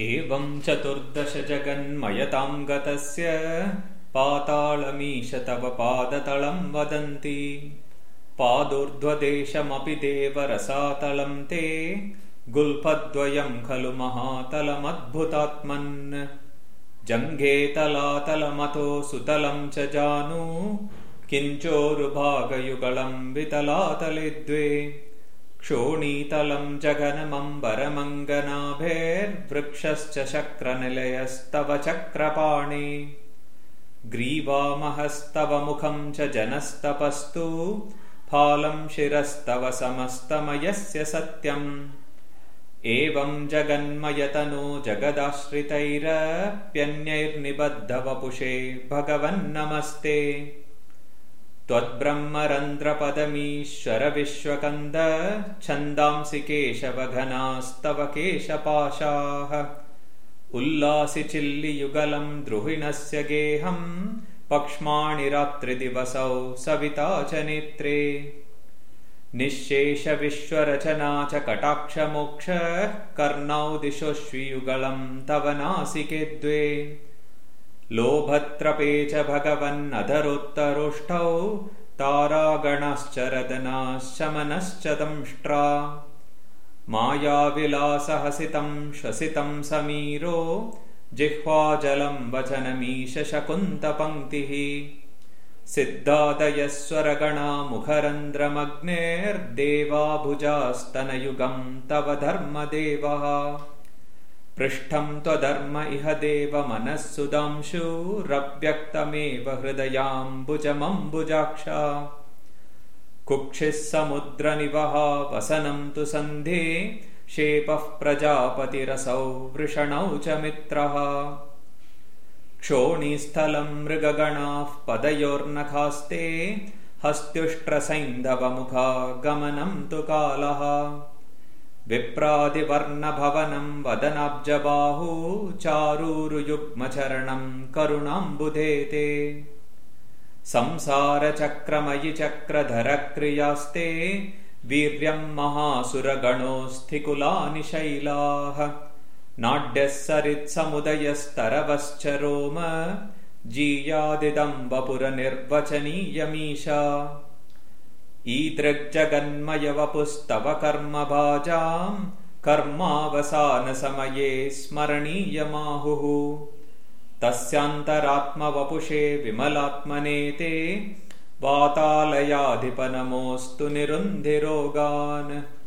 एवं चतुर्दश जगन्मयतां गतस्य पातालमीश तव पादतलं वदन्ति। पादोर्ध्वदेशमपि देवरसातलं ते गुल्फद्वयं खलु महातलमद्भुतात्मन्। जङ्घे तलातलमतो सुतलं च जानु किञ्चोरुभागयुगलं वितलातले द्वे क्षोणीतलं जगनमम्बरमङ्गनाभेर्वृक्षश्च शक्रनिलयस्तव चक्रपाणे। ग्रीवामहस्तव मुखं च जनस्तपस्तु फालं शिरस्तव समस्तमयस्य सत्यम्। एवं जगन्मयतनो जगदाश्रितैरप्यन्यैर्निबद्धवपुषे भगवन्नमस्ते त्वद्ब्रह्मरन्ध्रपदमीश्वर विश्वकन्द छन्दांसि केशवघनास्तव केशपाशाः। उल्लासि चिल्लियुगलं द्रुहिणस्य गेहम् पक्ष्माणि रात्रिदिवसौ सविता च नेत्रे। निःशेषविश्वरचना च कटाक्षमोक्षः कर्णौ दिशोऽश्वियुगलं तव नासिके द्वे लोभत्रपे च भगवन्नधरोत्तरोष्ठौ तारागणश्च रदनाश्चमनश्च दंष्ट्रा मायाविलासहसितं श्वसितं समीरो जिह्वाजलं वचनमीश शकुन्तपङ्क्तिः सिद्धादयस्वरगणा मुखरन्ध्रमग्नेर्देवाभुजास्तनयुगं तव धर्मदेवः पृष्ठं त्वधर्म इह देवमनःसुदांशुरव्यक्तमेव हृदयाम्बुजमम्बुजाक्षा। कुक्षिः समुद्रनिवहा वसनं तु सन्धे शेपः प्रजापतिरसौ वृषणौ च मित्रः। क्षोणीस्थलं मृगगणाः पदयोर्नखास्ते हस्त्युष्ट्रसैन्धवमुखा गमनं तु कालः विप्रादिवर्णभवनं वदनाब्जबाहू चारूरुयुग्मचरणं करुणाम्बुधे ते संसारचक्रमयि चक्रधरक्रियास्ते वीर्यं महासुरगणोऽस्थिकुलानि शैलाः। नाड्यः सरित्समुदयस्तरवश्च रोम। जीयादिदं वपुरनिर्वचनीयमीशा ईदृग्जगन्मयवपुस्तव कर्मभाजां कर्मावसानसमये स्मरणीयमाहुः। तस्यान्तरात्मवपुषे विमलात्मने ते वातालयाधिपनमोऽस्तु निरुन्धिरोगान्